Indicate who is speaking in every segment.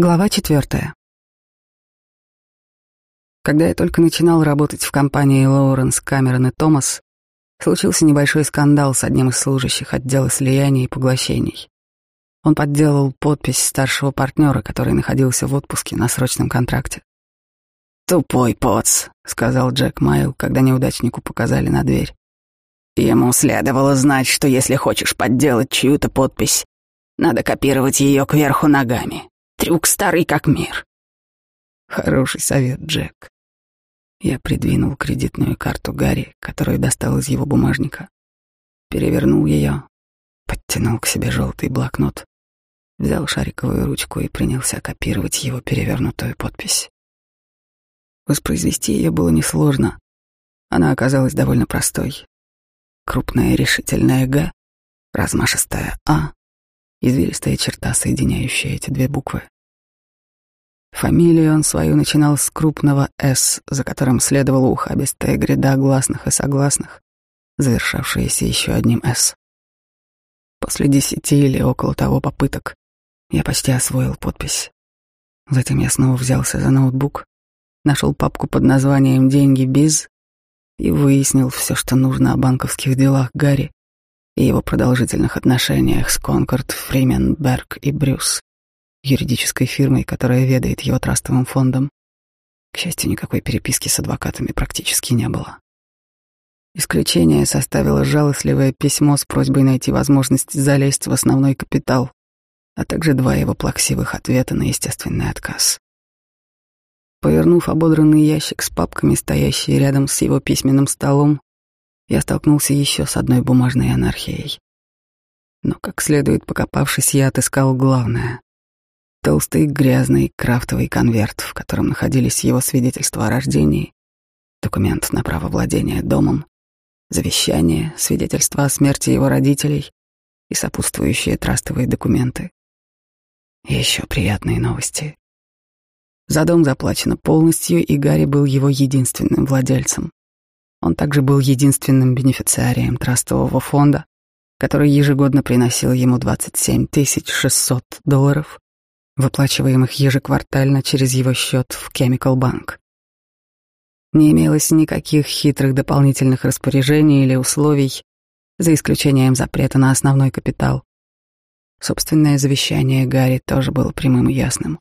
Speaker 1: Глава четвертая. Когда я только начинал работать в компании Лоуренс, Камерон и Томас, случился небольшой скандал с одним из служащих отдела слияний и поглощений. Он подделал подпись старшего партнера, который находился в отпуске на срочном контракте.
Speaker 2: «Тупой поц», — сказал Джек Майл, когда неудачнику показали на дверь. «Ему следовало знать, что если хочешь подделать чью-то подпись, надо копировать ее кверху ногами. Трюк старый как мир.
Speaker 1: Хороший совет, Джек. Я придвинул кредитную карту Гарри, которую достал из его бумажника. Перевернул ее, подтянул к себе желтый блокнот, взял шариковую ручку и принялся копировать его перевернутую подпись. Воспроизвести ее было несложно. Она оказалась довольно простой. Крупная решительная «Г», размашистая «А», извилистая черта, соединяющая эти две буквы. Фамилию он свою начинал с крупного «С», за которым следовала ухабистая гряда гласных и согласных, завершавшаяся еще одним «С». После десяти или около того попыток я почти освоил подпись. Затем я снова взялся за ноутбук, нашел папку под названием «Деньги без» и выяснил все, что нужно о банковских делах Гарри и его продолжительных отношениях с Конкорд, Фримен, Берг и Брюс, юридической фирмой, которая ведает его трастовым фондом. К счастью, никакой переписки с адвокатами практически не было. Исключение составило жалостливое письмо с просьбой найти возможность залезть в основной капитал, а также два его плаксивых ответа на естественный отказ. Повернув ободранный ящик с папками, стоящий рядом с его письменным столом, я столкнулся еще с одной бумажной анархией. Но, как следует покопавшись, я отыскал главное. Толстый грязный крафтовый конверт, в котором находились его свидетельства о рождении, документ на право владения домом, завещание, свидетельство о смерти его родителей и сопутствующие трастовые документы. Еще приятные новости. За дом заплачено полностью, и Гарри был его единственным владельцем. Он также был единственным бенефициарием трастового фонда, который ежегодно приносил ему 27 600 долларов, выплачиваемых ежеквартально через его счет в Chemical Bank. Не имелось никаких хитрых дополнительных распоряжений или условий, за исключением запрета на основной капитал. Собственное завещание Гарри тоже было прямым и ясным.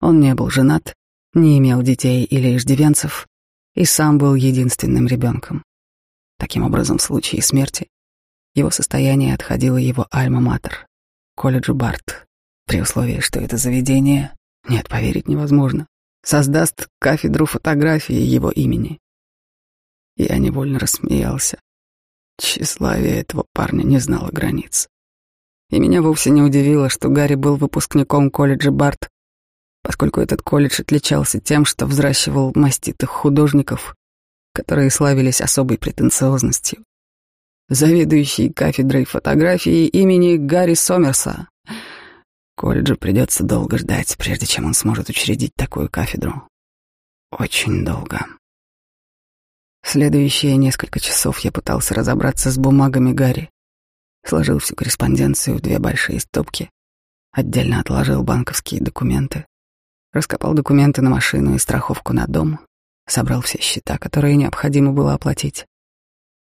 Speaker 1: Он не был женат, не имел детей или иждивенцев, и сам был единственным ребенком. Таким образом, в случае смерти его состояние отходило его альма-матер, колледжу Барт, при условии, что это заведение, нет, поверить невозможно, создаст кафедру фотографии его имени. Я невольно рассмеялся. Тщеславие этого парня не знало границ. И меня вовсе не удивило, что Гарри был выпускником колледжа Барт поскольку этот колледж отличался тем, что взращивал маститых художников, которые славились особой претенциозностью. Заведующий кафедрой фотографии имени Гарри Сомерса. Колледжу придется долго ждать, прежде чем он сможет учредить такую кафедру. Очень долго. Следующие несколько часов я пытался разобраться с бумагами Гарри. Сложил всю корреспонденцию в две большие стопки, отдельно отложил банковские документы, Раскопал документы на машину и страховку на дом, собрал все счета, которые необходимо было оплатить.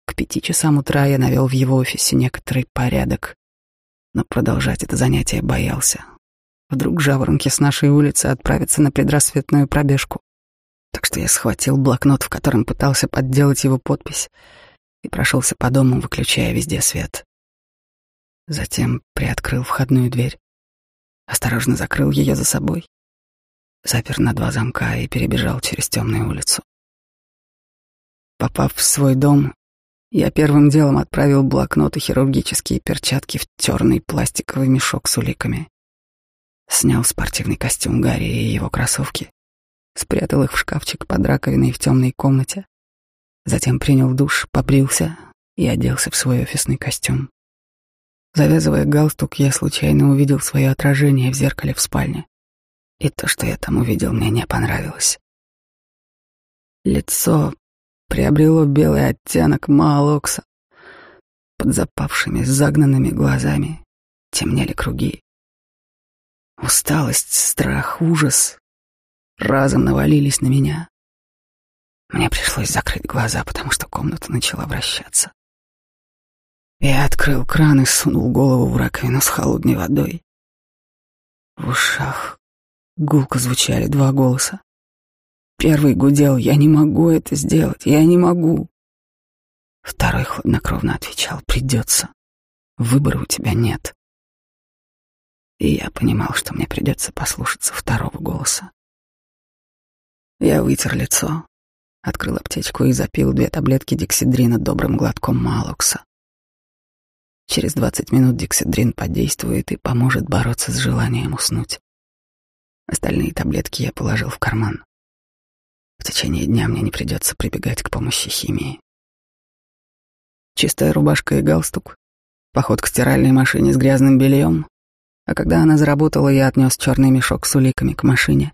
Speaker 1: К пяти часам утра я навел в его офисе некоторый порядок, но продолжать это занятие боялся. Вдруг жаворонки с нашей улицы отправятся на предрассветную пробежку. Так что я схватил блокнот, в котором пытался подделать его подпись, и прошелся по дому, выключая везде свет. Затем приоткрыл входную дверь, осторожно закрыл ее за собой запер на два замка и перебежал через темную улицу. Попав в свой дом, я первым делом отправил блокнот и хирургические перчатки в черный пластиковый мешок с уликами. Снял спортивный костюм Гарри и его кроссовки, спрятал их в шкафчик под раковиной в темной комнате, затем принял душ, побрился и оделся в свой офисный костюм. Завязывая галстук, я случайно увидел свое отражение в зеркале в спальне. И то, что я там увидел, мне не понравилось. Лицо приобрело белый оттенок маалокса. Под запавшими, загнанными глазами темнели круги. Усталость, страх, ужас разом навалились на меня. Мне пришлось закрыть глаза, потому что комната начала вращаться. Я открыл кран и сунул голову в раковину с холодной водой. В ушах гулко звучали два голоса. Первый гудел «Я не могу это сделать, я не могу». Второй хладнокровно отвечал «Придется. Выбора у тебя нет». И я понимал, что мне придется послушаться второго голоса. Я вытер лицо, открыл аптечку и запил две таблетки диксидрина добрым глотком малокса. Через двадцать минут диксидрин подействует и поможет бороться с желанием уснуть. Остальные таблетки я положил в карман. В течение дня мне не придется прибегать к помощи химии. Чистая рубашка и галстук, поход к стиральной машине с грязным бельем, а когда она заработала, я отнес черный мешок с уликами к машине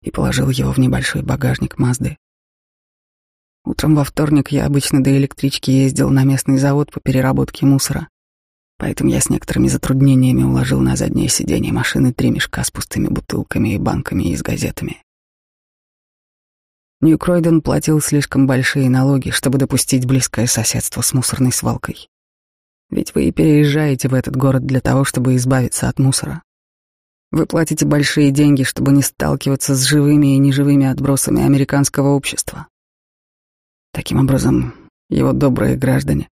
Speaker 1: и положил его в небольшой багажник Мазды. Утром во вторник я обычно до электрички ездил на местный завод по переработке мусора, поэтому я с некоторыми затруднениями уложил на заднее сиденье машины три мешка с пустыми бутылками и банками и с газетами. Нью-Кройден платил слишком большие налоги, чтобы допустить близкое соседство с мусорной свалкой. Ведь вы и переезжаете в этот город для того, чтобы избавиться от мусора. Вы платите большие деньги, чтобы не сталкиваться с живыми и неживыми отбросами американского общества. Таким образом, его добрые граждане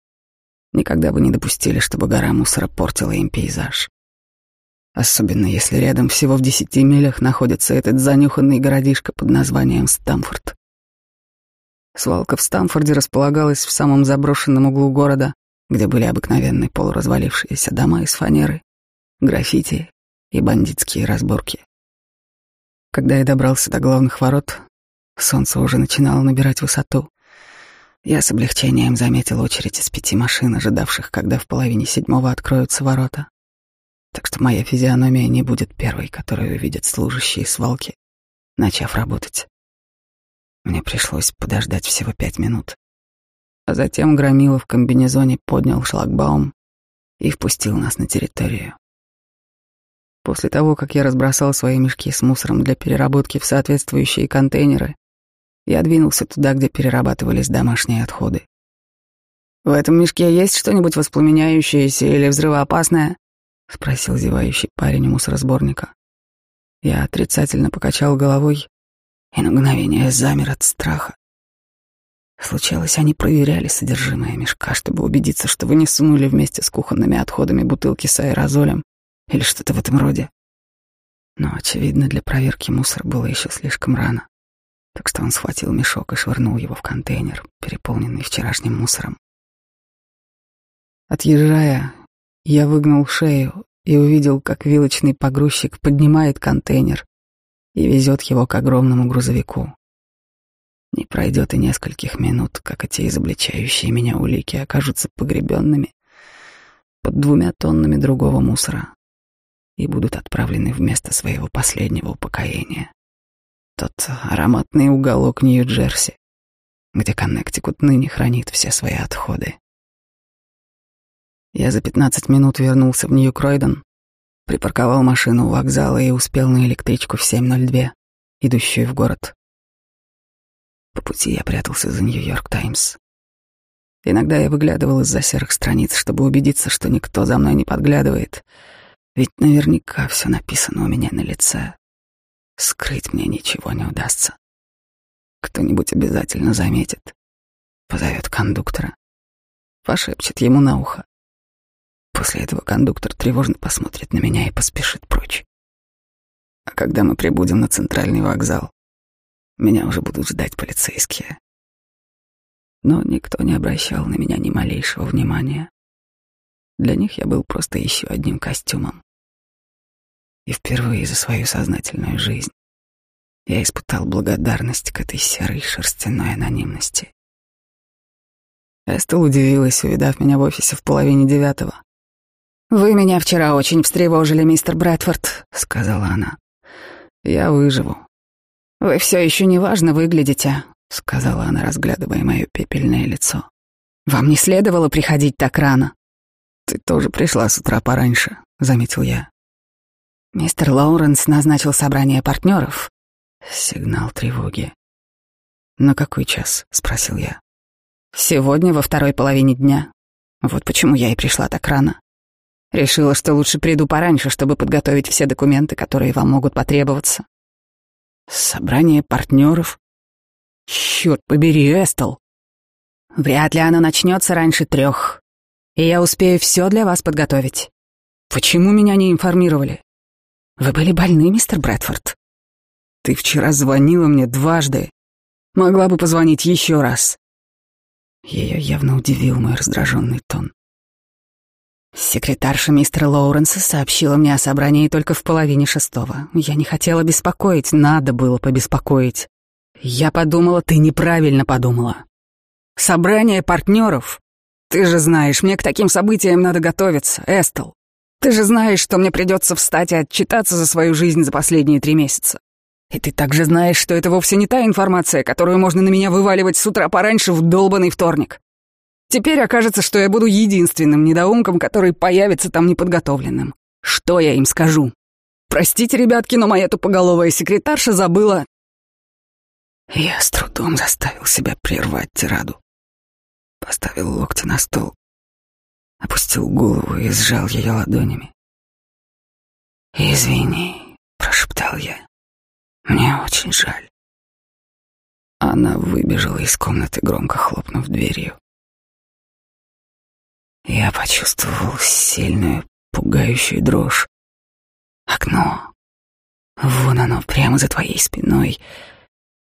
Speaker 1: никогда бы не допустили, чтобы гора мусора портила им пейзаж. Особенно если рядом всего в десяти милях находится этот занюханный городишко под названием Стамфорд. Свалка в Стамфорде располагалась в самом заброшенном углу города, где были обыкновенные полуразвалившиеся дома из фанеры, граффити и бандитские разборки. Когда я добрался до главных ворот, солнце уже начинало набирать высоту. Я с облегчением заметил очередь из пяти машин, ожидавших, когда в половине седьмого откроются ворота. Так что моя физиономия не будет первой, которую увидят служащие свалки, начав работать. Мне пришлось подождать всего пять минут. А затем Громила в комбинезоне поднял шлагбаум и впустил нас на территорию. После того, как я разбросал свои мешки с мусором для переработки в соответствующие контейнеры, я двинулся туда, где перерабатывались домашние отходы. «В этом мешке есть что-нибудь воспламеняющееся или взрывоопасное?» — спросил зевающий парень у мусоросборника. Я отрицательно покачал головой и на мгновение замер от страха. Случалось, они проверяли содержимое мешка, чтобы убедиться, что вы не сунули вместе с кухонными отходами бутылки с аэрозолем или что-то в этом роде. Но, очевидно, для проверки мусор было еще слишком рано, так что он схватил мешок и швырнул его в контейнер, переполненный вчерашним мусором. Отъезжая, я выгнул шею и увидел, как вилочный погрузчик поднимает контейнер и везет его к огромному грузовику. Не пройдет и нескольких минут, как эти изобличающие меня улики окажутся погребенными под двумя тоннами другого мусора и будут отправлены в место своего последнего упокоения. Тот ароматный уголок Нью-Джерси, где Коннектикут ныне хранит все свои отходы. Я за пятнадцать минут вернулся в Нью-Кройден, припарковал машину у вокзала и успел на электричку в 7.02, идущую в город. По пути я прятался за Нью-Йорк Таймс. Иногда я выглядывал из-за серых страниц, чтобы убедиться, что никто за мной не подглядывает. Ведь наверняка все написано у меня на лице. Скрыть мне ничего не удастся. Кто-нибудь обязательно заметит. Позовет кондуктора. Пошепчет ему на ухо. После этого кондуктор тревожно посмотрит на меня и поспешит прочь. А когда мы прибудем на центральный вокзал, меня уже будут ждать полицейские. Но никто не обращал на меня ни малейшего внимания. Для них я был просто еще одним костюмом. И впервые за свою сознательную жизнь я испытал благодарность к этой серой шерстяной анонимности. Эстел удивилась, увидав меня в офисе в половине девятого. «Вы меня вчера очень встревожили, мистер Брэдфорд», — сказала она. «Я выживу. «Вы все еще неважно выглядите», — сказала она, разглядывая мое пепельное лицо. «Вам не следовало приходить так рано». «Ты тоже пришла с утра пораньше», — заметил я. Мистер Лоуренс назначил собрание партнеров. Сигнал тревоги. «На какой час?» — спросил я. «Сегодня во второй половине дня. Вот почему я и пришла так рано. Решила, что лучше приду пораньше, чтобы подготовить все документы, которые вам могут потребоваться. Собрание партнеров? Черт побери, Эстел. Вряд ли оно начнется раньше трех, и я успею все для вас подготовить. Почему меня не информировали? Вы были больны, мистер Брэдфорд? Ты вчера звонила мне дважды. Могла бы позвонить еще раз. Ее явно удивил мой раздраженный тон. Секретарша мистера Лоуренса сообщила мне о собрании только в половине шестого. Я не хотела беспокоить, надо было побеспокоить. Я подумала, ты неправильно подумала. Собрание партнеров. Ты же знаешь, мне к таким событиям надо готовиться, Эстел. Ты же знаешь, что мне придется встать и отчитаться за свою жизнь за последние три месяца. И ты также знаешь, что это вовсе не та информация, которую можно на меня вываливать с утра пораньше в долбанный вторник. Теперь окажется, что я буду единственным недоумком, который появится там неподготовленным. Что я им скажу? Простите, ребятки, но моя тупоголовая секретарша забыла... Я с трудом заставил себя прервать тираду. Поставил локти на стол, опустил голову и сжал ее ладонями. «Извини», — прошептал я, — «мне очень жаль». Она выбежала из комнаты, громко хлопнув дверью. Я почувствовал сильную, пугающую дрожь. Окно. Вон оно, прямо за твоей спиной.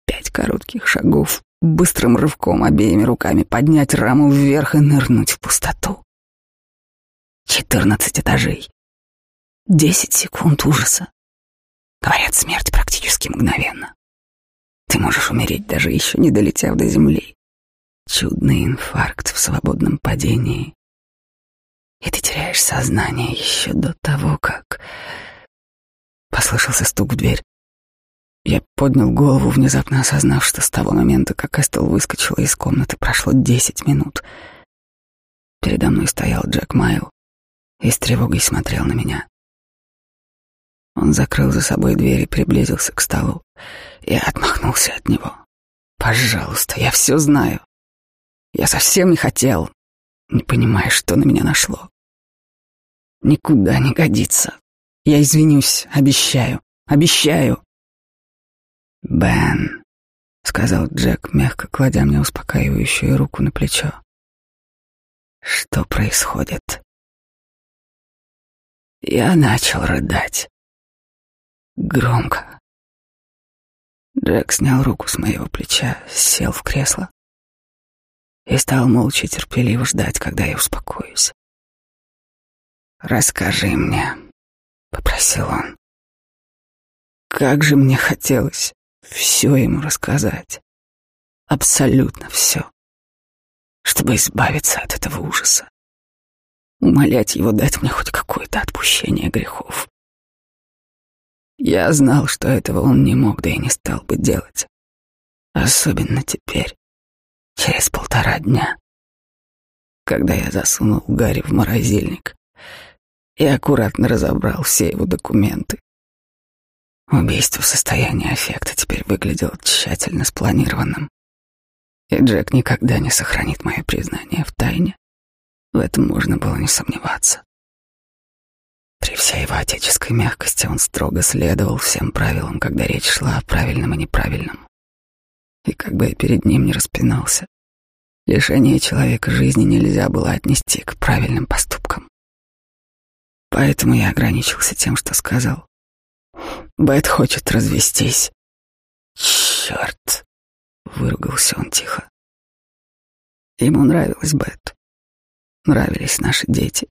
Speaker 1: Пять коротких шагов, быстрым рывком обеими руками поднять раму вверх и нырнуть в пустоту. Четырнадцать этажей. Десять секунд ужаса. Говорят, смерть практически мгновенно. Ты можешь умереть, даже еще не долетев до земли. Чудный инфаркт в свободном падении и ты теряешь сознание еще до того, как... Послышался стук в дверь. Я поднял голову, внезапно осознав, что с того момента, как Эстел выскочила из комнаты, прошло десять минут. Передо мной стоял Джек Майл и с тревогой смотрел на меня. Он закрыл за собой дверь и приблизился к столу. Я отмахнулся от него. «Пожалуйста, я все знаю. Я совсем не хотел не понимая, что на меня нашло. Никуда не годится. Я извинюсь, обещаю, обещаю. Бен, сказал Джек, мягко кладя мне успокаивающую руку на плечо. Что происходит? Я начал рыдать. Громко. Джек снял руку с моего плеча, сел в кресло и стал молча терпеливо ждать, когда я успокоюсь. «Расскажи мне», — попросил он. Как же мне хотелось все ему рассказать. Абсолютно все. Чтобы избавиться от этого ужаса. Умолять его дать мне хоть какое-то отпущение грехов. Я знал, что этого он не мог, да и не стал бы делать. Особенно теперь, через полтора дня, когда я засунул Гарри в морозильник и аккуратно разобрал все его документы. Убийство в состоянии аффекта теперь выглядело тщательно спланированным, и Джек никогда не сохранит мое признание в тайне. В этом можно было не сомневаться. При всей его отеческой мягкости он строго следовал всем правилам, когда речь шла о правильном и неправильном и как бы я перед ним не распинался, лишение человека жизни нельзя было отнести к правильным поступкам. Поэтому я ограничился тем, что сказал. Бет хочет развестись. Черт! Выругался он тихо. Ему нравилась Бет. Нравились наши дети.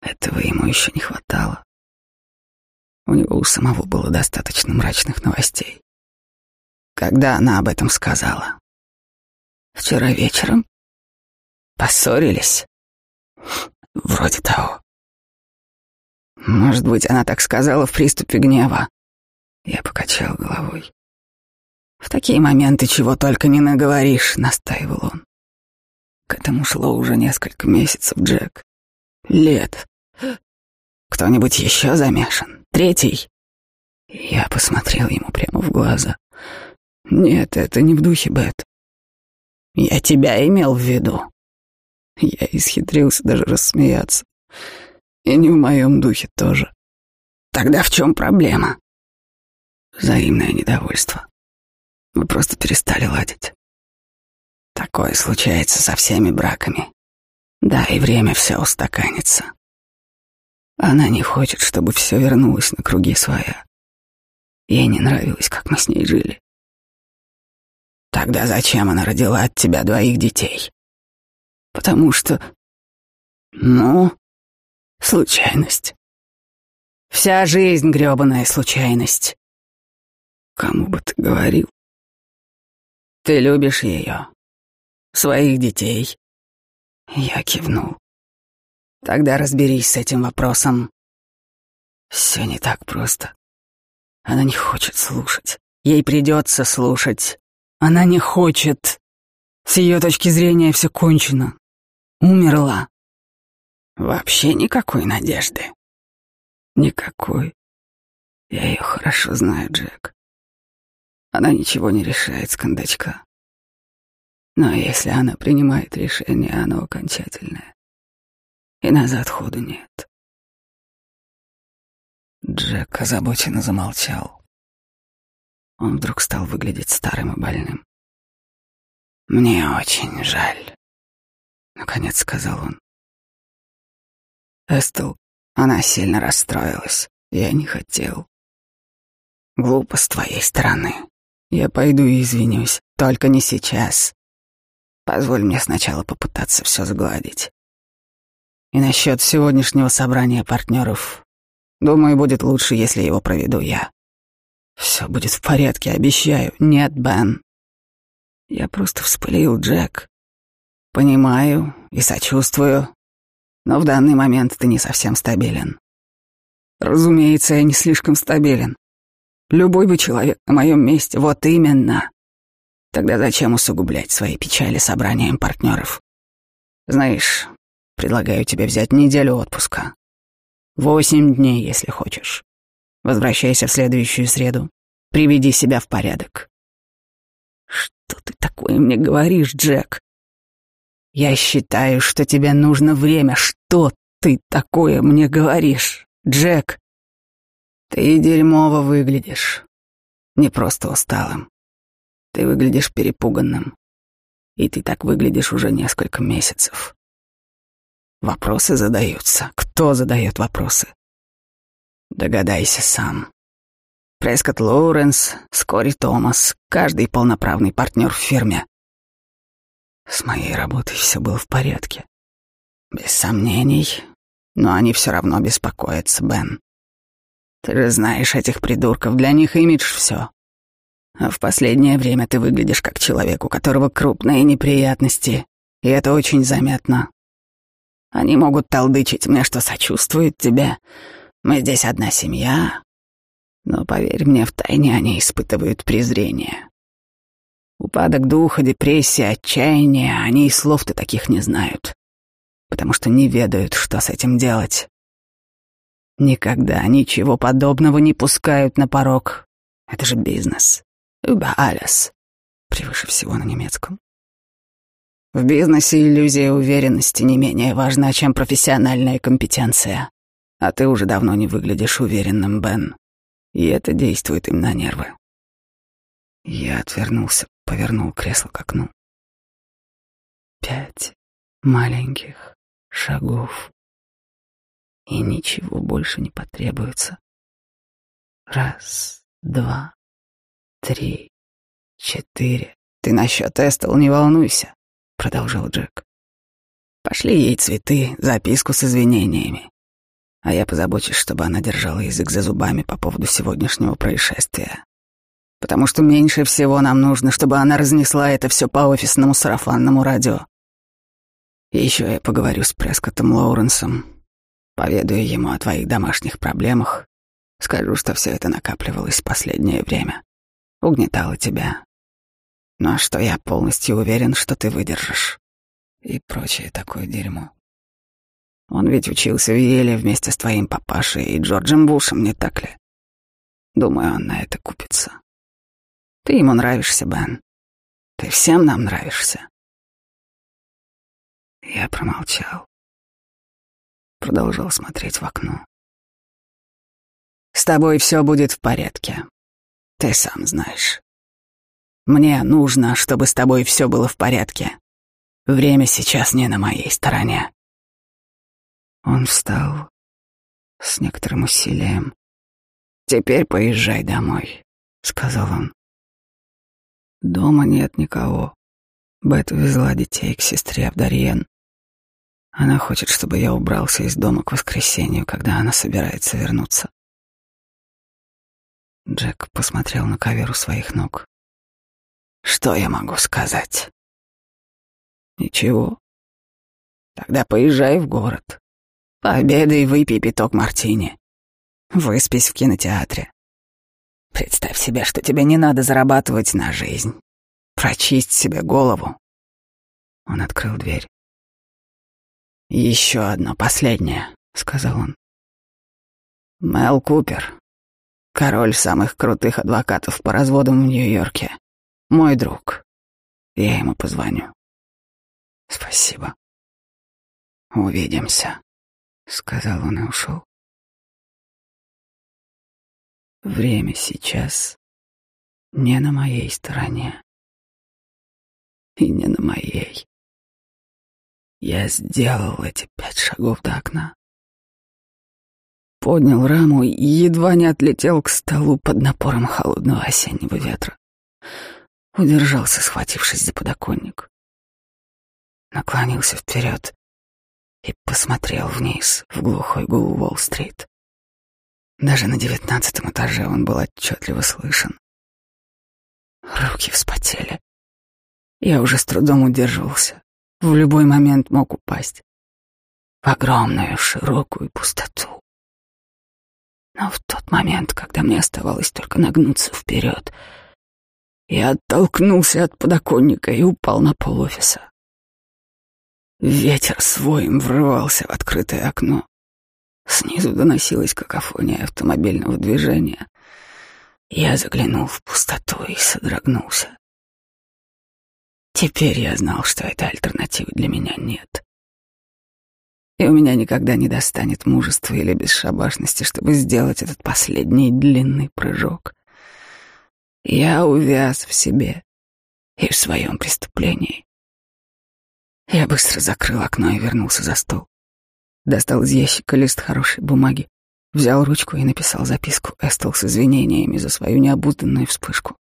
Speaker 1: Этого ему еще не хватало. У него у самого было достаточно мрачных новостей когда она об этом сказала. Вчера вечером поссорились. Вроде того. Может быть, она так сказала в приступе гнева. Я покачал головой. В такие моменты чего только не наговоришь, настаивал он. К этому шло уже несколько месяцев, Джек. Лет.
Speaker 2: Кто-нибудь еще замешан? Третий?» Я посмотрел ему прямо в глаза. «Нет, это не в духе, Бет. Я тебя имел в виду». Я исхитрился даже рассмеяться. И не в моем духе тоже. Тогда в чем проблема? Взаимное недовольство. Мы просто перестали ладить. Такое случается со всеми браками. Да, и время все устаканится. Она не хочет, чтобы все вернулось на круги своя. Ей не нравилось, как мы с ней жили. Тогда зачем она родила от тебя двоих детей? Потому что... Ну, случайность. Вся жизнь — грёбаная случайность. Кому бы ты говорил? Ты любишь ее, своих детей. Я кивнул. Тогда разберись с этим вопросом. Все не так просто. Она не хочет слушать. Ей придется слушать. Она не хочет. С ее точки зрения все кончено. Умерла. Вообще никакой надежды. Никакой. Я ее хорошо знаю, Джек. Она ничего не решает с кондачка. Но если она принимает решение, оно окончательное. И назад ходу нет. Джек озабоченно замолчал. Он вдруг стал выглядеть старым и больным. «Мне очень жаль», — наконец сказал он. Эстел, она сильно расстроилась. Я не хотел. Глупо с твоей стороны. Я пойду и извинюсь, только не сейчас. Позволь мне сначала попытаться все загладить. И насчет сегодняшнего собрания партнеров, думаю, будет лучше, если его проведу я. Все будет в порядке, обещаю. Нет, Бен. Я просто вспылил, Джек. Понимаю и сочувствую, но в данный момент ты не совсем стабилен. Разумеется, я не слишком стабилен. Любой бы человек на моем месте, вот именно. Тогда зачем усугублять свои печали собранием партнеров? Знаешь, предлагаю тебе взять неделю отпуска. Восемь дней, если хочешь. Возвращайся в следующую среду. Приведи себя в порядок. Что ты такое мне говоришь, Джек? Я считаю, что тебе нужно время. Что ты такое мне говоришь, Джек? Ты дерьмово выглядишь. Не просто усталым. Ты выглядишь перепуганным. И ты так выглядишь уже несколько месяцев. Вопросы задаются. Кто задает вопросы? Догадайся сам. Прескотт Лоуренс, Скори Томас, каждый полноправный партнер в фирме. С моей работой все было в порядке. Без сомнений, но они все равно беспокоятся, Бен. Ты же знаешь этих придурков, для них имидж все. А в последнее время ты выглядишь как человек, у которого крупные неприятности, и это очень заметно. Они могут толдычить мне, что сочувствуют тебе. Мы здесь одна семья. Но поверь мне, втайне они испытывают презрение. Упадок духа, депрессия, отчаяние, они и слов-то таких не знают, потому что не ведают, что с этим делать. Никогда ничего подобного не пускают на порог. Это же бизнес. Über alles. Превыше всего на немецком. В бизнесе иллюзия уверенности не менее важна, чем профессиональная компетенция. А ты уже давно не выглядишь уверенным, Бен. И это действует им на нервы. Я отвернулся, повернул кресло к окну. Пять маленьких шагов и ничего больше не потребуется. Раз, два, три, четыре. Ты насчет Эстел не волнуйся, продолжал Джек. Пошли ей цветы, записку с извинениями. А я позабочусь, чтобы она держала язык за зубами по поводу сегодняшнего происшествия. Потому что меньше всего нам нужно, чтобы она разнесла это все по офисному сарафанному радио. Еще я поговорю с Прескоттом Лоуренсом, Поведаю ему о твоих домашних проблемах. Скажу, что все это накапливалось в последнее время. Угнетало тебя. Но что я полностью уверен, что ты выдержишь. И прочее такое дерьмо. Он ведь учился в Еле вместе с твоим папашей и Джорджем Бушем, не так ли? Думаю, он на это купится. Ты ему нравишься, Бен. Ты всем нам нравишься. Я промолчал. Продолжал смотреть в окно. С тобой все будет в порядке. Ты сам знаешь. Мне нужно, чтобы с тобой все было в порядке. Время сейчас не на моей стороне. Он встал с некоторым усилием. «Теперь поезжай домой», — сказал он. «Дома нет никого. Бет увезла детей к сестре Абдариен. Она хочет, чтобы я убрался из дома к воскресенью, когда она собирается вернуться». Джек посмотрел на ковер у своих ног. «Что я могу сказать?» «Ничего. Тогда поезжай в город. Пообедай, выпей пяток мартини. Выспись в кинотеатре. Представь себе, что тебе не надо зарабатывать на жизнь. Прочисть себе голову. Он открыл дверь. «Еще одно, последнее», — сказал он. Мел Купер, король самых крутых адвокатов по разводам в Нью-Йорке. Мой друг. Я ему позвоню. Спасибо. Увидимся сказал он и ушел. Время сейчас не на моей стороне. И не на моей. Я сделал эти пять шагов до окна. Поднял раму и едва не отлетел к столу под напором холодного осеннего ветра. Удержался, схватившись за подоконник. Наклонился вперед и посмотрел вниз в глухой гул Уолл-стрит. Даже на девятнадцатом этаже он был отчетливо слышен. Руки вспотели. Я уже с трудом удерживался. В любой момент мог упасть. В огромную широкую пустоту. Но в тот момент, когда мне оставалось только нагнуться вперед, я оттолкнулся от подоконника и упал на пол офиса. Ветер своим врывался в открытое окно. Снизу доносилась какофония автомобильного движения. Я заглянул в пустоту и содрогнулся. Теперь я знал, что этой альтернативы для меня нет. И у меня никогда не достанет мужества или бесшабашности, чтобы сделать этот последний длинный прыжок. Я увяз в себе и в своем преступлении. Я быстро закрыл окно и вернулся за стол. Достал из ящика лист хорошей бумаги, взял ручку и написал записку Эстел с извинениями за свою необузданную вспышку.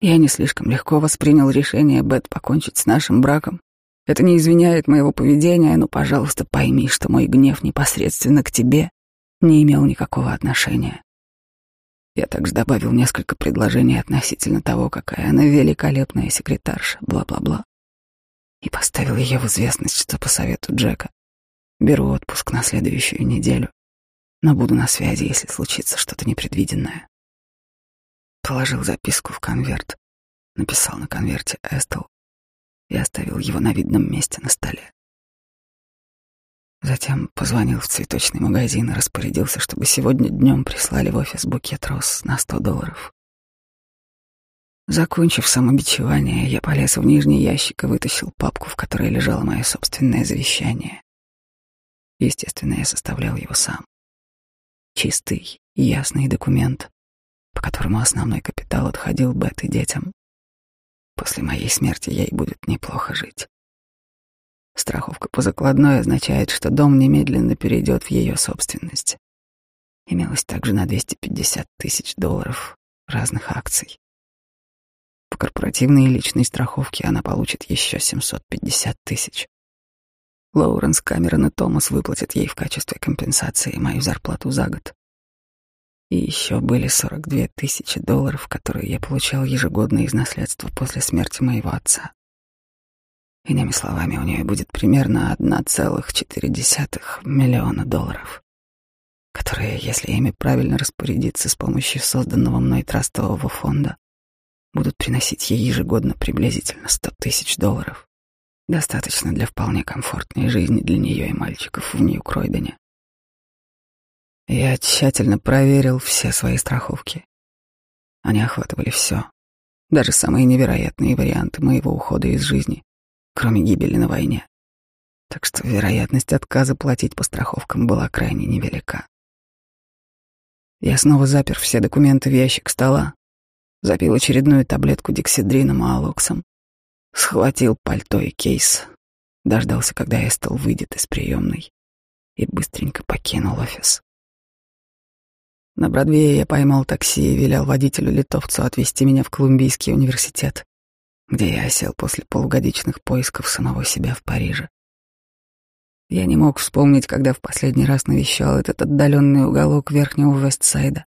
Speaker 2: Я не слишком легко воспринял решение Бет покончить с нашим браком. Это не извиняет моего поведения, но, пожалуйста, пойми, что мой гнев непосредственно к тебе не имел никакого отношения. Я также добавил несколько предложений относительно того, какая она великолепная секретарша, бла-бла-бла и поставил ее в известность, что по совету Джека беру отпуск на следующую неделю, но буду на связи, если случится что-то непредвиденное. Положил записку в конверт, написал на конверте Эстел и оставил его на видном месте на столе. Затем позвонил в цветочный магазин и распорядился, чтобы сегодня днем прислали в офис букет роз на сто долларов. Закончив самобичевание, я полез в нижний ящик и вытащил папку, в которой лежало мое собственное завещание. Естественно, я составлял его сам. Чистый и ясный документ, по которому основной капитал отходил Бет и детям. После моей смерти ей будет неплохо жить. Страховка по закладной означает, что дом немедленно перейдет в ее собственность. Имелось также на 250 тысяч долларов разных акций. По корпоративной и личной страховке она получит еще 750 тысяч. Лоуренс, Камерон и Томас выплатят ей в качестве компенсации мою зарплату за год. И еще были 42 тысячи долларов, которые я получал ежегодно из наследства после смерти моего отца. Иными словами, у нее будет примерно 1,4 миллиона долларов, которые, если ими правильно распорядиться с помощью созданного мной трастового фонда, будут приносить ей ежегодно приблизительно сто тысяч долларов.
Speaker 1: Достаточно для вполне комфортной жизни для нее и мальчиков в Нью-Кройдене. Я тщательно проверил все свои страховки. Они охватывали все, даже самые невероятные варианты моего ухода из жизни, кроме гибели на войне. Так что вероятность отказа платить по страховкам была крайне невелика. Я снова запер все документы в ящик стола, запил очередную таблетку диксидрином и алоксом, схватил пальто и кейс, дождался, когда Эстел выйдет из приемной и быстренько покинул офис. На Бродвее я поймал такси и велел водителю-литовцу отвезти меня в Колумбийский университет, где я осел после полугодичных поисков самого себя в Париже. Я не мог вспомнить, когда в последний раз навещал этот отдаленный уголок верхнего Вестсайда.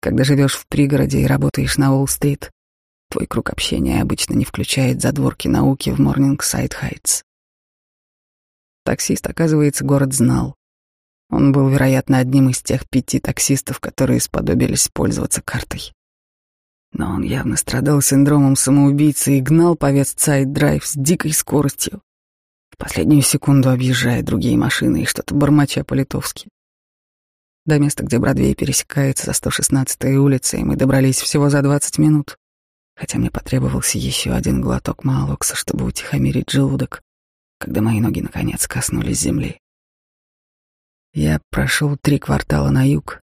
Speaker 1: Когда живешь в пригороде и работаешь на Уолл-стрит, твой круг общения обычно не включает задворки науки в Морнингсайд-Хайтс. Таксист, оказывается, город знал. Он был, вероятно, одним из тех пяти таксистов, которые сподобились пользоваться картой. Но он явно страдал синдромом самоубийцы и гнал по Вестсайд-Драйв с дикой скоростью, в последнюю секунду объезжая другие машины и что-то бормоча по-литовски. До места, где Бродвей пересекается за 116-й улицей, мы добрались всего за 20 минут, хотя мне потребовался еще один глоток Маалокса, чтобы утихомирить желудок, когда мои ноги наконец коснулись земли. Я прошел три квартала на юг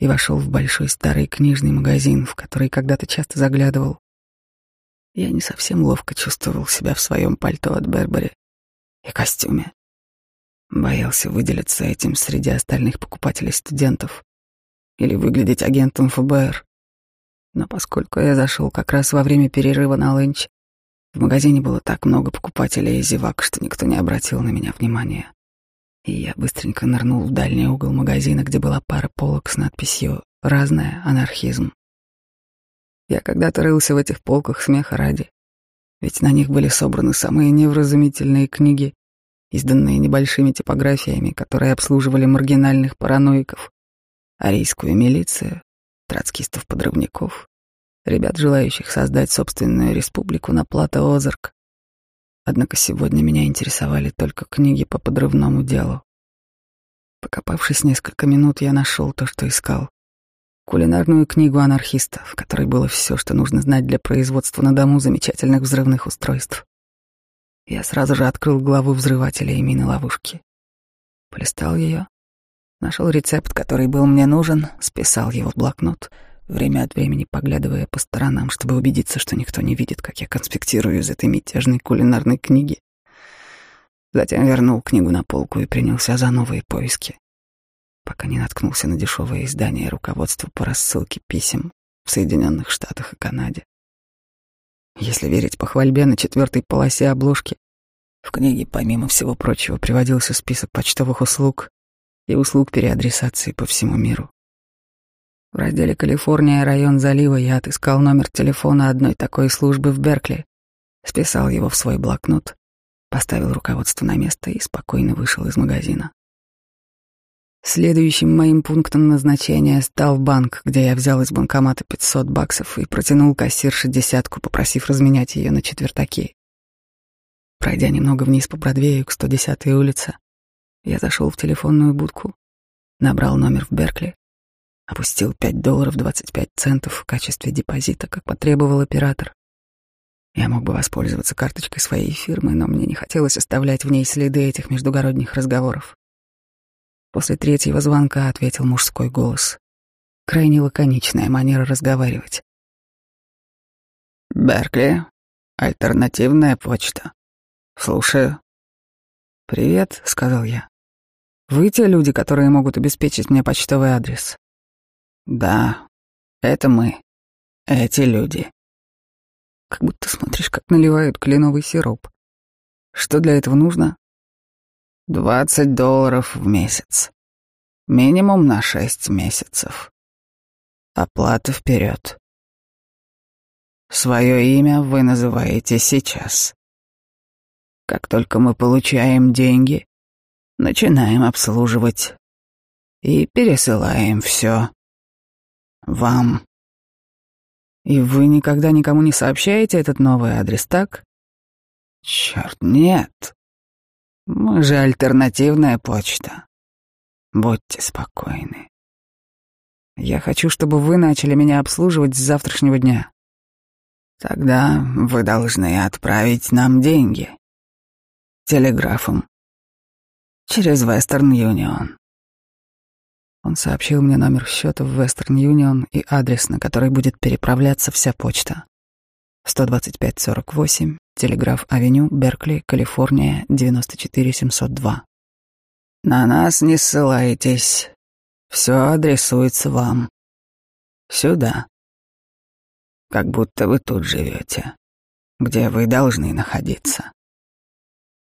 Speaker 1: и вошел в большой старый книжный магазин, в который когда-то часто заглядывал. Я не совсем ловко чувствовал себя в своем пальто от Бербери и костюме. Боялся выделиться этим среди остальных покупателей-студентов или выглядеть агентом ФБР. Но поскольку я зашел как раз во время перерыва на ленч, в магазине было так много покупателей и зевак, что никто не обратил на меня внимания и я быстренько нырнул в дальний угол магазина, где была пара полок с надписью «Разное. Анархизм». Я когда-то рылся в этих полках смеха ради, ведь на них были собраны самые невразумительные книги, изданные небольшими типографиями, которые обслуживали маргинальных параноиков, арийскую милицию, троцкистов-подрывников, ребят, желающих создать собственную республику на Плато-Озарк, Однако сегодня меня интересовали только книги по подрывному делу. Покопавшись несколько минут, я нашел то, что искал. Кулинарную книгу анархиста, в которой было все, что нужно знать для производства на дому замечательных взрывных устройств. Я сразу же открыл главу взрывателя и мины ловушки. Полистал ее, нашел рецепт, который был мне нужен, списал его в блокнот — время от времени поглядывая по сторонам, чтобы убедиться, что никто не видит, как я конспектирую из этой мятежной кулинарной книги. Затем вернул книгу на полку и принялся за новые поиски, пока не наткнулся на дешевое издание руководства по рассылке писем в Соединенных Штатах и Канаде. Если верить похвальбе на четвертой полосе обложки, в книге, помимо всего прочего, приводился список почтовых услуг и услуг переадресации по всему миру. В разделе «Калифорния. Район залива» я отыскал номер телефона одной такой службы в Беркли, списал его в свой блокнот, поставил руководство на место и спокойно вышел из магазина. Следующим моим пунктом назначения стал банк, где я взял из банкомата 500 баксов и протянул кассирше десятку, попросив разменять ее на четвертаки. Пройдя немного вниз по Бродвею к 110-й улице, я зашел в телефонную будку, набрал номер в Беркли Опустил 5 долларов 25 центов в качестве депозита, как потребовал оператор. Я мог бы воспользоваться карточкой своей фирмы, но мне не хотелось оставлять в ней следы этих междугородних разговоров. После третьего звонка ответил мужской голос. Крайне лаконичная манера разговаривать. «Беркли, альтернативная почта. Слушаю». «Привет», — сказал я. «Вы те люди, которые могут обеспечить мне почтовый адрес?» Да, это мы. Эти люди. Как будто смотришь, как наливают кленовый сироп. Что для этого нужно? Двадцать долларов в месяц. Минимум на шесть месяцев. Оплата вперед. Свое имя вы называете сейчас. Как только мы получаем деньги, начинаем обслуживать и пересылаем все вам. И вы никогда никому не сообщаете этот новый адрес, так?
Speaker 2: Черт, нет. Мы же альтернативная почта. Будьте спокойны. Я хочу, чтобы вы начали меня обслуживать с завтрашнего дня. Тогда вы должны отправить нам деньги. Телеграфом. Через Western Union. Он сообщил мне номер счета в Western Union и адрес, на который будет переправляться вся почта. 12548, Телеграф-авеню, Беркли, Калифорния, 94702. На нас не ссылайтесь. Все адресуется вам. Сюда. Как будто вы тут живете, где вы должны находиться.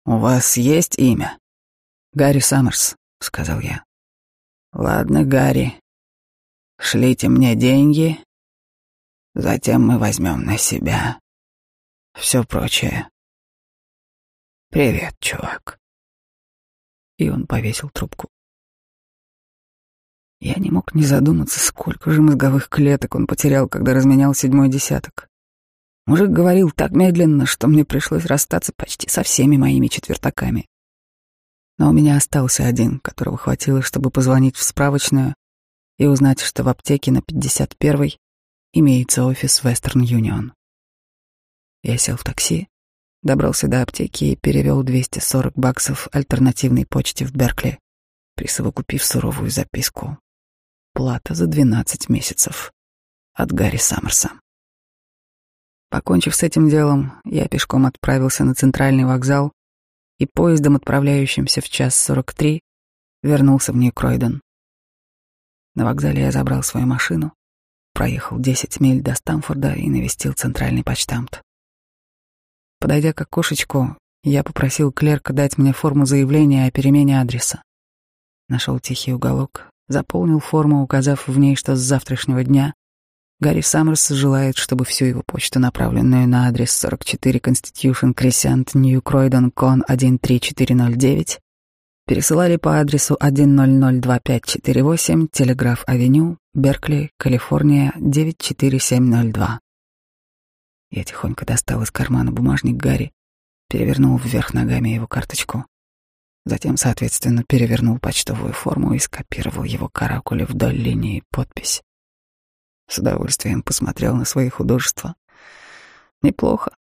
Speaker 2: У вас есть имя? Гарри Саммерс, сказал я. Ладно, Гарри. Шлите мне деньги, затем мы возьмем на себя все прочее. Привет, чувак. И он повесил трубку. Я не мог не задуматься, сколько же мозговых клеток он потерял, когда разменял седьмой десяток. Мужик говорил так медленно, что мне пришлось расстаться почти со всеми моими четвертаками. Но у меня остался один, которого хватило, чтобы позвонить в справочную и узнать, что в аптеке на 51-й имеется офис Western Union. Я сел в такси, добрался до аптеки и перевел 240 баксов альтернативной почте в Беркли, присовокупив суровую записку. Плата за 12 месяцев. От Гарри Саммерса. Покончив с этим делом, я пешком отправился на центральный вокзал и поездом, отправляющимся в час 43, вернулся в Нью-Кройден. На вокзале я забрал свою машину, проехал 10 миль до Стамфорда и навестил центральный почтамт. Подойдя к окошечку, я попросил клерка дать мне форму заявления о перемене адреса. Нашел тихий уголок, заполнил форму, указав в ней, что с завтрашнего дня Гарри Саммерс желает, чтобы всю его почту, направленную на адрес 44 Constitution Crescent, New Croydon, Con 13409, пересылали по адресу 1002548, Телеграф-авеню, Беркли, Калифорния, 94702. Я тихонько достал из кармана бумажник Гарри, перевернул вверх ногами его карточку Затем, соответственно, перевернул почтовую форму и скопировал его каракули вдоль линии подпись. С удовольствием посмотрел на свои художества. Неплохо.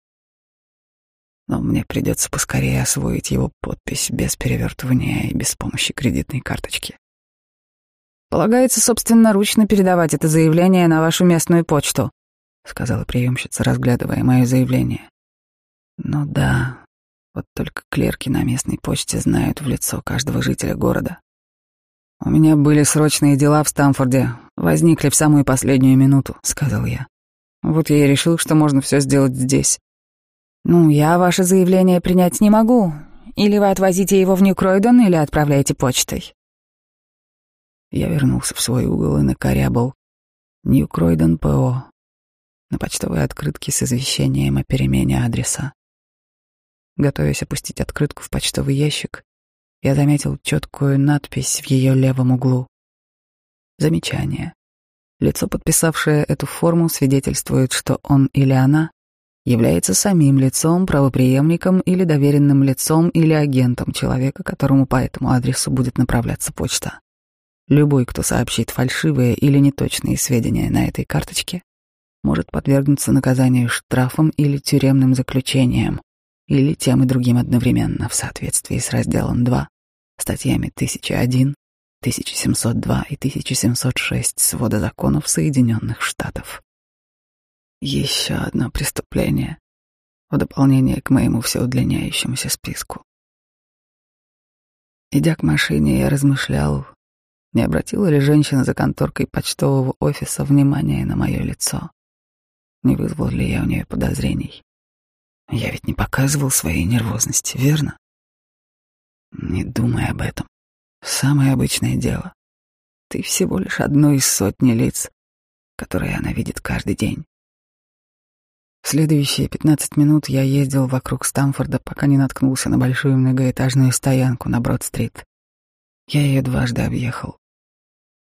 Speaker 2: Но мне придется поскорее освоить его подпись без перевертывания и без помощи кредитной карточки. «Полагается собственноручно передавать это заявление на вашу местную почту», сказала приемщица, разглядывая мое заявление. «Ну да, вот только клерки на местной почте знают в лицо каждого жителя города. «У меня были срочные дела в Стамфорде, возникли в самую последнюю минуту», — сказал я. «Вот я и решил, что можно все сделать здесь». «Ну, я ваше заявление принять не могу. Или вы отвозите его в Нью-Кройдон, или отправляете почтой». Я вернулся в свой угол и накорябал «Нью-Кройдон ПО» на почтовой открытке с извещением о перемене адреса. Готовясь опустить открытку в почтовый ящик, я заметил четкую надпись в ее левом углу. Замечание. Лицо, подписавшее эту форму, свидетельствует, что он или она является самим лицом, правопреемником или доверенным лицом или агентом человека, которому по этому адресу будет направляться почта. Любой, кто сообщит фальшивые или неточные сведения на этой карточке, может подвергнуться наказанию штрафом или тюремным заключением, или тем и другим одновременно в соответствии с разделом 2, статьями 1001, 1702 и 1706 Свода законов Соединенных Штатов. Еще одно преступление в дополнение к моему все удлиняющемуся списку. Идя к машине, я размышлял, не обратила ли женщина за конторкой почтового офиса внимания на мое лицо, не вызвал ли я у нее подозрений. Я ведь не показывал своей нервозности, верно? Не думай об этом. Самое обычное дело. Ты всего лишь одно из сотни лиц, которые она видит каждый день. В следующие пятнадцать минут я ездил вокруг Стамфорда, пока не наткнулся на большую многоэтажную стоянку на Брод-стрит. Я ее дважды объехал.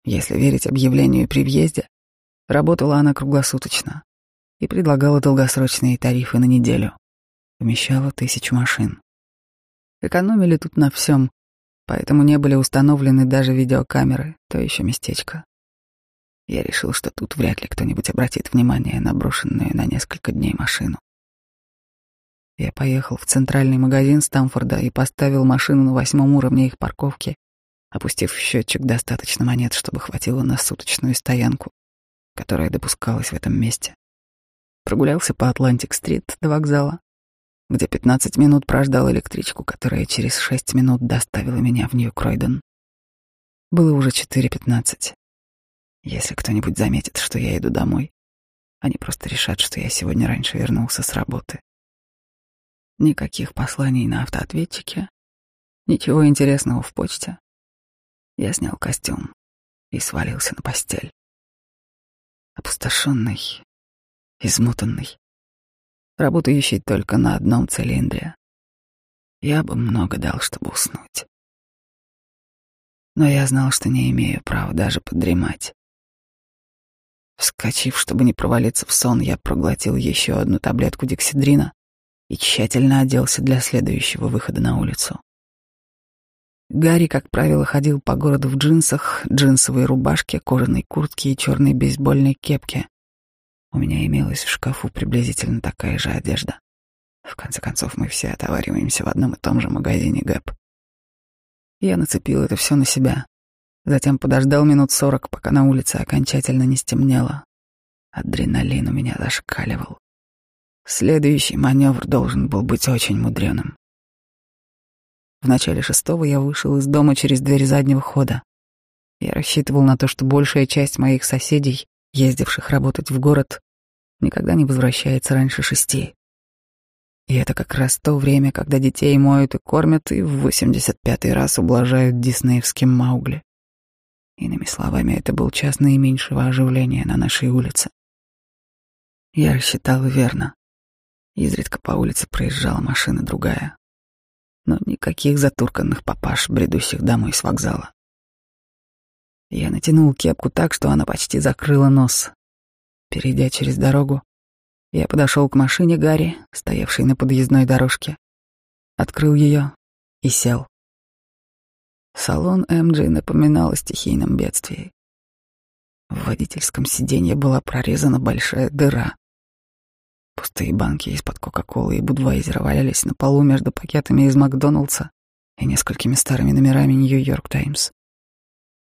Speaker 2: Если верить объявлению при въезде, работала она круглосуточно и предлагала долгосрочные тарифы на неделю.
Speaker 1: Вмещала тысячу машин. Экономили тут на всем, поэтому не были установлены даже видеокамеры, то еще местечко. Я решил, что тут вряд ли кто-нибудь обратит внимание на брошенную на несколько дней машину. Я поехал в центральный магазин Стамфорда и поставил машину на восьмом уровне их парковки, опустив в счетчик достаточно монет, чтобы хватило на суточную стоянку, которая допускалась в этом месте. Прогулялся по Атлантик-стрит до вокзала, где 15 минут прождал электричку, которая через 6 минут доставила меня в Нью-Кройден. Было уже 4.15. Если кто-нибудь заметит, что я иду домой, они просто решат, что я сегодня раньше вернулся с работы. Никаких посланий на автоответчике, ничего интересного в почте. Я снял костюм и свалился на постель. Опустошенный, измутанный, работающий только на одном цилиндре. Я бы много дал, чтобы уснуть. Но я знал, что не имею права даже подремать. Вскочив, чтобы не провалиться в сон, я проглотил еще одну таблетку дексидрина и тщательно оделся для следующего выхода на улицу. Гарри, как правило, ходил по городу в джинсах, джинсовой рубашке, кожаной куртке и черной бейсбольной кепке. У меня имелась в шкафу приблизительно такая же одежда. В конце концов, мы все отовариваемся в одном и том же магазине Гэп. Я нацепил это все на себя, Затем подождал минут сорок, пока на улице окончательно не стемнело. Адреналин у меня зашкаливал. Следующий маневр должен был быть очень мудреным. В начале шестого я вышел из дома через дверь заднего хода. Я рассчитывал на то, что большая часть моих соседей, ездивших работать в город, никогда не возвращается раньше шести. И это как раз то время, когда детей моют и кормят, и в восемьдесят пятый раз ублажают диснеевским Маугли. Иными словами, это был час наименьшего оживления на нашей улице. Я рассчитал верно. Изредка по улице проезжала машина другая. Но никаких затурканных папаш, бредущих домой с вокзала. Я натянул кепку так, что она почти закрыла нос. Перейдя через дорогу, я подошел к машине Гарри, стоявшей на подъездной дорожке, открыл ее и сел. Салон МД напоминал о стихийном бедствии. В водительском сиденье была прорезана большая дыра. Пустые банки из-под Кока-Колы и Будвайзера валялись на полу между пакетами из Макдоналдса и несколькими старыми номерами Нью-Йорк Таймс.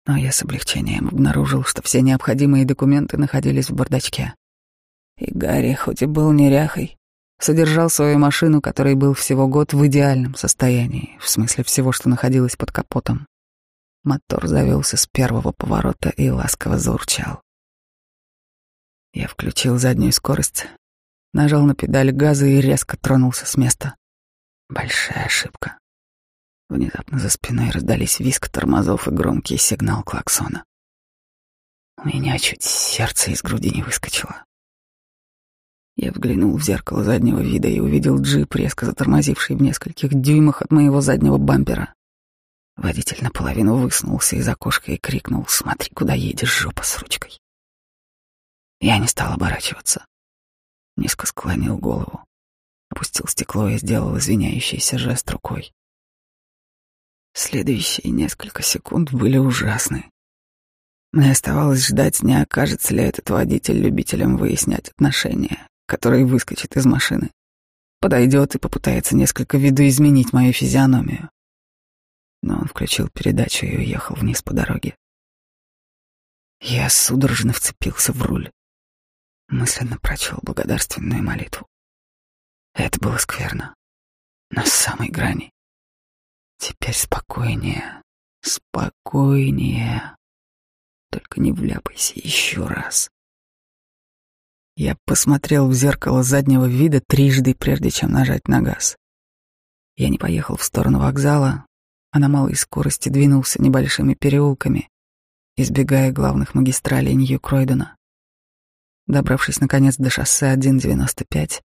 Speaker 1: Но я с облегчением обнаружил, что все необходимые документы находились в бардачке. И Гарри, хоть и был неряхой, содержал свою машину, который был всего год в идеальном состоянии, в смысле всего, что находилось под капотом. Мотор завелся с первого поворота и ласково заурчал. Я включил заднюю скорость, нажал на педаль газа и резко тронулся с места. Большая ошибка. Внезапно за спиной раздались визг тормозов и громкий сигнал клаксона. У меня чуть сердце из груди не выскочило. Я взглянул в зеркало заднего вида и увидел джип, резко затормозивший в нескольких дюймах от моего заднего бампера. Водитель наполовину высунулся из окошка и крикнул «Смотри, куда едешь, жопа с ручкой!» Я не стал оборачиваться. Низко склонил голову, опустил стекло и сделал извиняющийся жест рукой. Следующие несколько секунд были ужасны. Мне оставалось ждать, не окажется ли этот водитель любителем выяснять отношения, который выскочит из машины, подойдет и попытается несколько видоизменить мою физиономию. Но он включил передачу и уехал вниз по дороге. Я судорожно вцепился в руль. Мысленно прочел благодарственную молитву. Это было скверно. На самой грани. Теперь спокойнее, спокойнее. Только не вляпайся еще раз. Я посмотрел в зеркало заднего вида трижды, прежде чем нажать на газ. Я не поехал в сторону вокзала, а на малой скорости двинулся небольшими переулками, избегая главных магистралей Нью-Кройдена. Добравшись, наконец, до шоссе 1.95,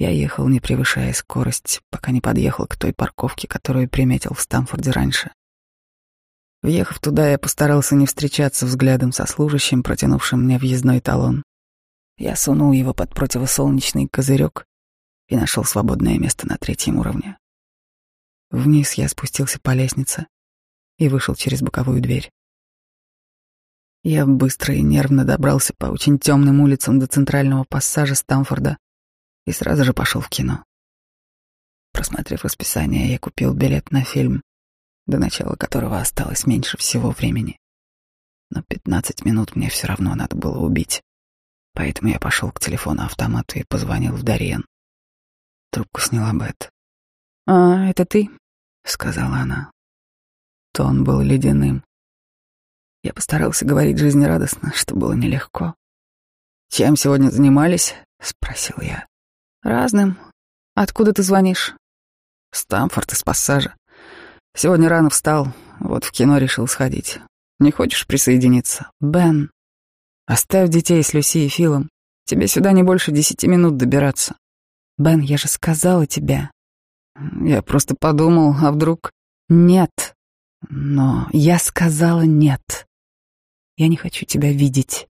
Speaker 1: я ехал, не превышая скорость, пока не подъехал к той парковке, которую приметил в Стамфорде раньше. Въехав туда, я постарался не встречаться взглядом со служащим, протянувшим мне въездной талон. Я сунул его под противосолнечный козырек и нашел свободное место на третьем уровне. Вниз я спустился по лестнице и вышел через боковую дверь. Я быстро и нервно добрался по очень темным улицам до центрального пассажа Стамфорда и сразу же пошел в кино. Просмотрев расписание, я купил билет на фильм, до начала которого осталось меньше всего времени. Но пятнадцать минут мне все равно надо было убить. Поэтому я пошел к телефону-автомату и позвонил в Дарьен. Трубку сняла Бет. «А, это ты?» — сказала она. Тон был ледяным. Я постарался говорить жизнерадостно, что было нелегко. «Чем сегодня занимались?» — спросил я. «Разным. Откуда ты звонишь?» «Стамфорд из пассажа. Сегодня рано встал, вот в кино решил сходить. Не хочешь присоединиться?» «Бен, оставь детей с Люси и Филом. Тебе сюда не больше десяти минут добираться». «Бен, я же сказала тебе». «Я просто подумал, а вдруг...» «Нет. Но я сказала нет. Я не хочу тебя видеть.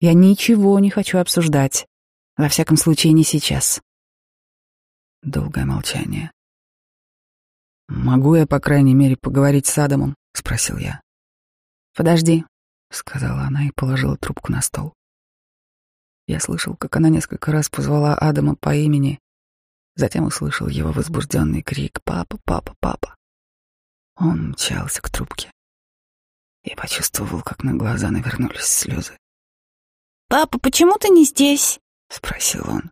Speaker 1: Я ничего не хочу обсуждать. Во всяком случае, не сейчас. Долгое молчание. «Могу я, по крайней мере, поговорить с Адамом?» — спросил я. «Подожди», — сказала она и положила трубку на стол. Я слышал, как она несколько раз позвала Адама по имени, затем услышал его возбужденный крик «Папа, папа, папа». Он мчался к трубке. Я почувствовал, как на глаза навернулись слезы.
Speaker 3: «Папа, почему ты не здесь?»
Speaker 1: — спросил он.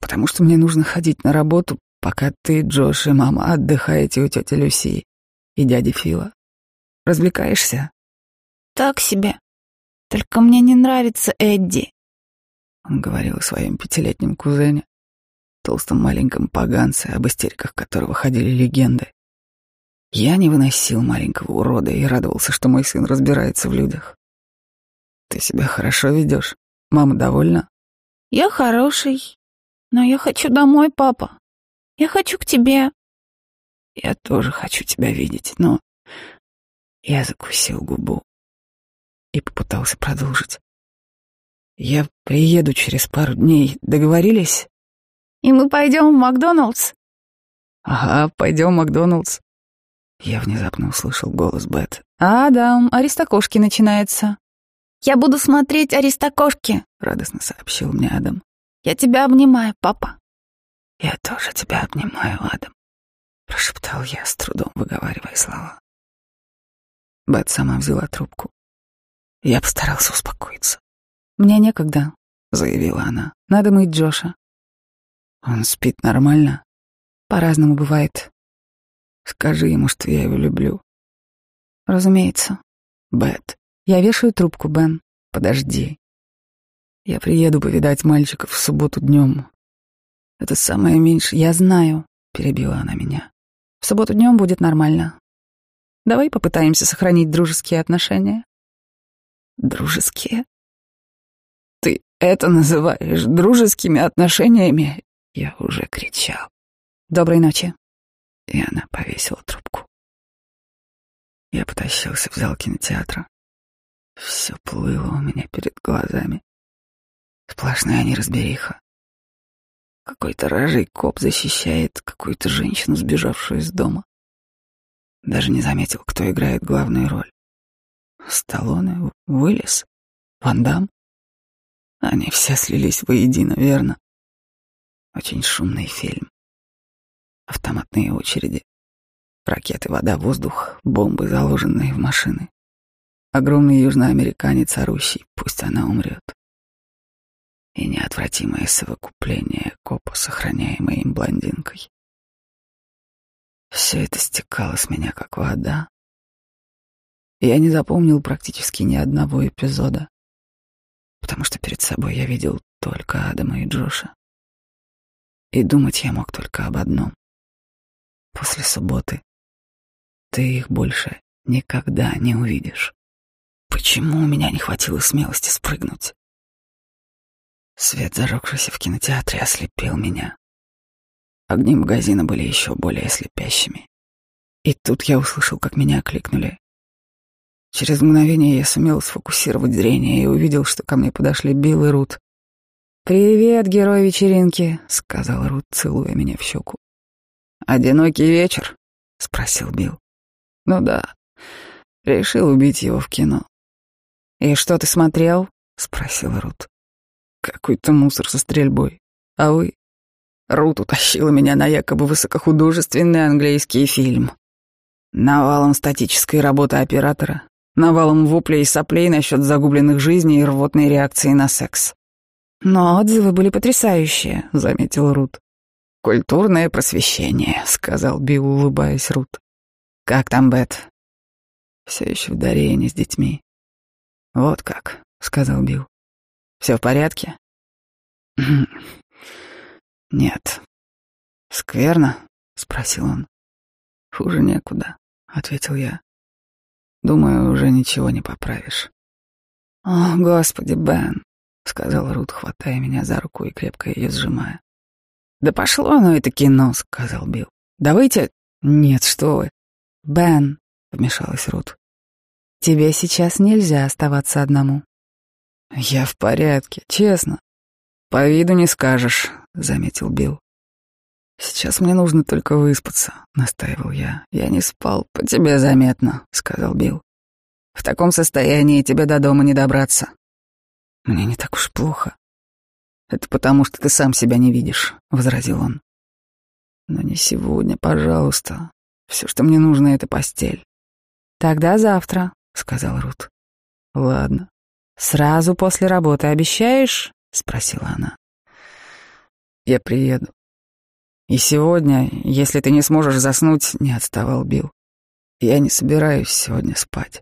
Speaker 1: «Потому что мне нужно ходить на работу, пока ты, Джош и мама отдыхаете у тети Люси и дяди Фила. Развлекаешься?»
Speaker 3: «Так себе. Только мне не нравится Эдди».
Speaker 1: Он говорил о своем пятилетнем кузене, толстом маленьком поганце, об истериках которого ходили легенды. Я не выносил маленького урода и радовался, что мой сын разбирается в людях. Ты себя хорошо ведешь. Мама довольна?
Speaker 3: Я хороший, но я хочу домой, папа. Я хочу к тебе.
Speaker 1: Я тоже хочу тебя видеть, но я закусил губу и попытался продолжить. Я приеду через пару дней. Договорились?
Speaker 3: И мы пойдем в Макдоналдс.
Speaker 1: Ага, пойдем в Макдоналдс. Я внезапно услышал голос Бет.
Speaker 3: «Адам, аристокошки начинается». «Я буду смотреть аристокошки», —
Speaker 1: радостно сообщил мне Адам.
Speaker 3: «Я тебя обнимаю, папа».
Speaker 1: «Я тоже тебя обнимаю, Адам», — прошептал я, с трудом выговаривая слова. Бет сама взяла трубку. Я постарался успокоиться.
Speaker 3: «Мне некогда», —
Speaker 1: заявила она.
Speaker 3: «Надо мыть Джоша».
Speaker 1: «Он спит нормально?»
Speaker 3: «По-разному бывает.
Speaker 1: Скажи ему, что я его люблю.
Speaker 3: Разумеется.
Speaker 1: Бет.
Speaker 3: Я вешаю трубку, Бен.
Speaker 1: Подожди. Я приеду повидать мальчиков в субботу днем. Это самое меньшее.
Speaker 3: Я знаю,
Speaker 1: перебила она меня.
Speaker 3: В субботу днем будет нормально. Давай попытаемся сохранить дружеские отношения.
Speaker 1: Дружеские? Ты это называешь дружескими отношениями? Я уже кричал.
Speaker 3: Доброй ночи.
Speaker 1: И она повесила трубку. Я потащился в зал кинотеатра. Все плыло у меня перед глазами. Сплошная неразбериха. Какой-то рожей коп защищает какую-то женщину, сбежавшую из дома. Даже не заметил, кто играет главную роль. Сталлоне, Уиллис, Ван Дам. Они все слились воедино, верно? Очень шумный фильм автоматные очереди, ракеты, вода, воздух, бомбы, заложенные в машины. Огромный южноамериканец, орущий, пусть она умрет. И неотвратимое совокупление копа, сохраняемой им блондинкой. Все это стекало с меня, как вода. Я не запомнил практически ни одного эпизода, потому что перед собой я видел только Адама и Джоша. И думать я мог только об одном после субботы. Ты их больше никогда не увидишь. Почему у меня не хватило смелости спрыгнуть? Свет, зажегшийся в кинотеатре, ослепил меня. Огни магазина были еще более слепящими. И тут я услышал, как меня окликнули. Через мгновение я сумел сфокусировать зрение и увидел, что ко мне подошли Билл и Рут. «Привет, герой вечеринки», — сказал Рут, целуя меня в щеку. «Одинокий вечер?» — спросил Билл. «Ну да. Решил убить его в кино». «И что ты смотрел?» — спросил Рут. «Какой-то мусор со стрельбой. А вы?» Рут утащила меня на якобы высокохудожественный английский фильм. Навалом статической работы оператора, навалом воплей и соплей насчет загубленных жизней и рвотной реакции на секс.
Speaker 3: «Но отзывы были потрясающие», — заметил Рут.
Speaker 1: «Культурное просвещение», — сказал Билл, улыбаясь Рут. «Как там Бет?» «Все еще в Дарене с детьми». «Вот как», — сказал Билл. «Все в порядке?» «Нет». «Скверно?» — спросил он. «Хуже некуда», — ответил я. «Думаю, уже ничего не поправишь».
Speaker 3: «О, Господи, Бен», —
Speaker 1: сказал Рут, хватая меня за руку и крепко ее сжимая. «Да пошло оно это кино», — сказал Билл. «Давайте...» «Нет, что вы».
Speaker 3: «Бен», —
Speaker 1: вмешалась Рут.
Speaker 3: «Тебе сейчас нельзя оставаться одному».
Speaker 1: «Я в порядке, честно». «По виду не скажешь», — заметил Билл. «Сейчас мне нужно только выспаться», — настаивал я. «Я не спал, по тебе заметно», — сказал Билл. «В таком состоянии тебе до дома не добраться». «Мне не так уж плохо». «Это потому, что ты сам себя не видишь», — возразил он. «Но не сегодня, пожалуйста. Все, что мне нужно, — это постель».
Speaker 3: «Тогда завтра», —
Speaker 1: сказал Рут. «Ладно».
Speaker 3: «Сразу после работы обещаешь?» — спросила она.
Speaker 1: «Я приеду». «И сегодня, если ты не сможешь заснуть, — не отставал Билл, — я не собираюсь сегодня спать.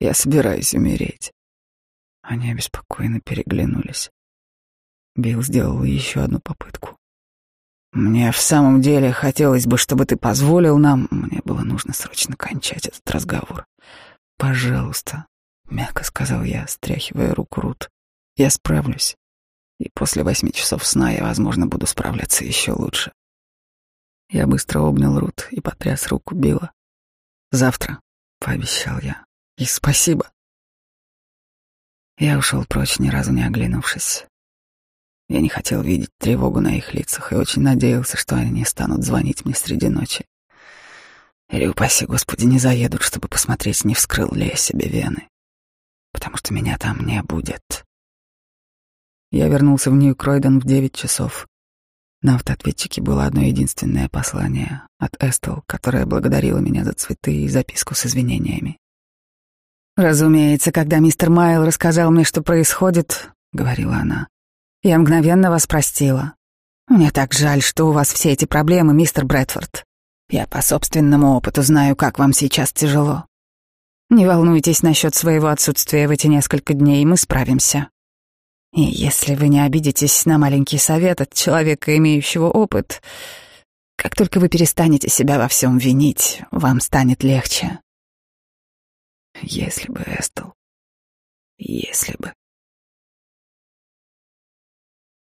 Speaker 1: Я собираюсь умереть». Они обеспокоенно переглянулись. Билл сделал еще одну попытку. «Мне в самом деле хотелось бы, чтобы ты позволил нам...» Мне было нужно срочно кончать этот разговор. «Пожалуйста», — мягко сказал я, стряхивая руку Рут. «Я справлюсь. И после восьми часов сна я, возможно, буду справляться еще лучше». Я быстро обнял Рут и потряс руку Билла. «Завтра», — пообещал я. «И спасибо». Я ушел прочь, ни разу не оглянувшись. Я не хотел видеть тревогу на их лицах и очень надеялся, что они не станут звонить мне среди ночи. Или, упаси Господи, не заедут, чтобы посмотреть, не вскрыл ли я себе вены. Потому что меня там не будет. Я вернулся в Нью-Кройден в девять часов. На автоответчике было одно единственное послание от Эстел, которая благодарила меня за цветы и записку с извинениями.
Speaker 3: «Разумеется, когда мистер Майл рассказал мне, что происходит, — говорила она, я мгновенно вас простила. Мне так жаль, что у вас все эти проблемы, мистер Брэдфорд. Я по собственному опыту знаю, как вам сейчас тяжело. Не волнуйтесь насчет своего отсутствия в эти несколько дней, мы справимся. И если вы не обидитесь на маленький совет от человека, имеющего опыт, как только вы перестанете себя во всем винить, вам станет легче.
Speaker 1: Если бы, Эстел, если бы.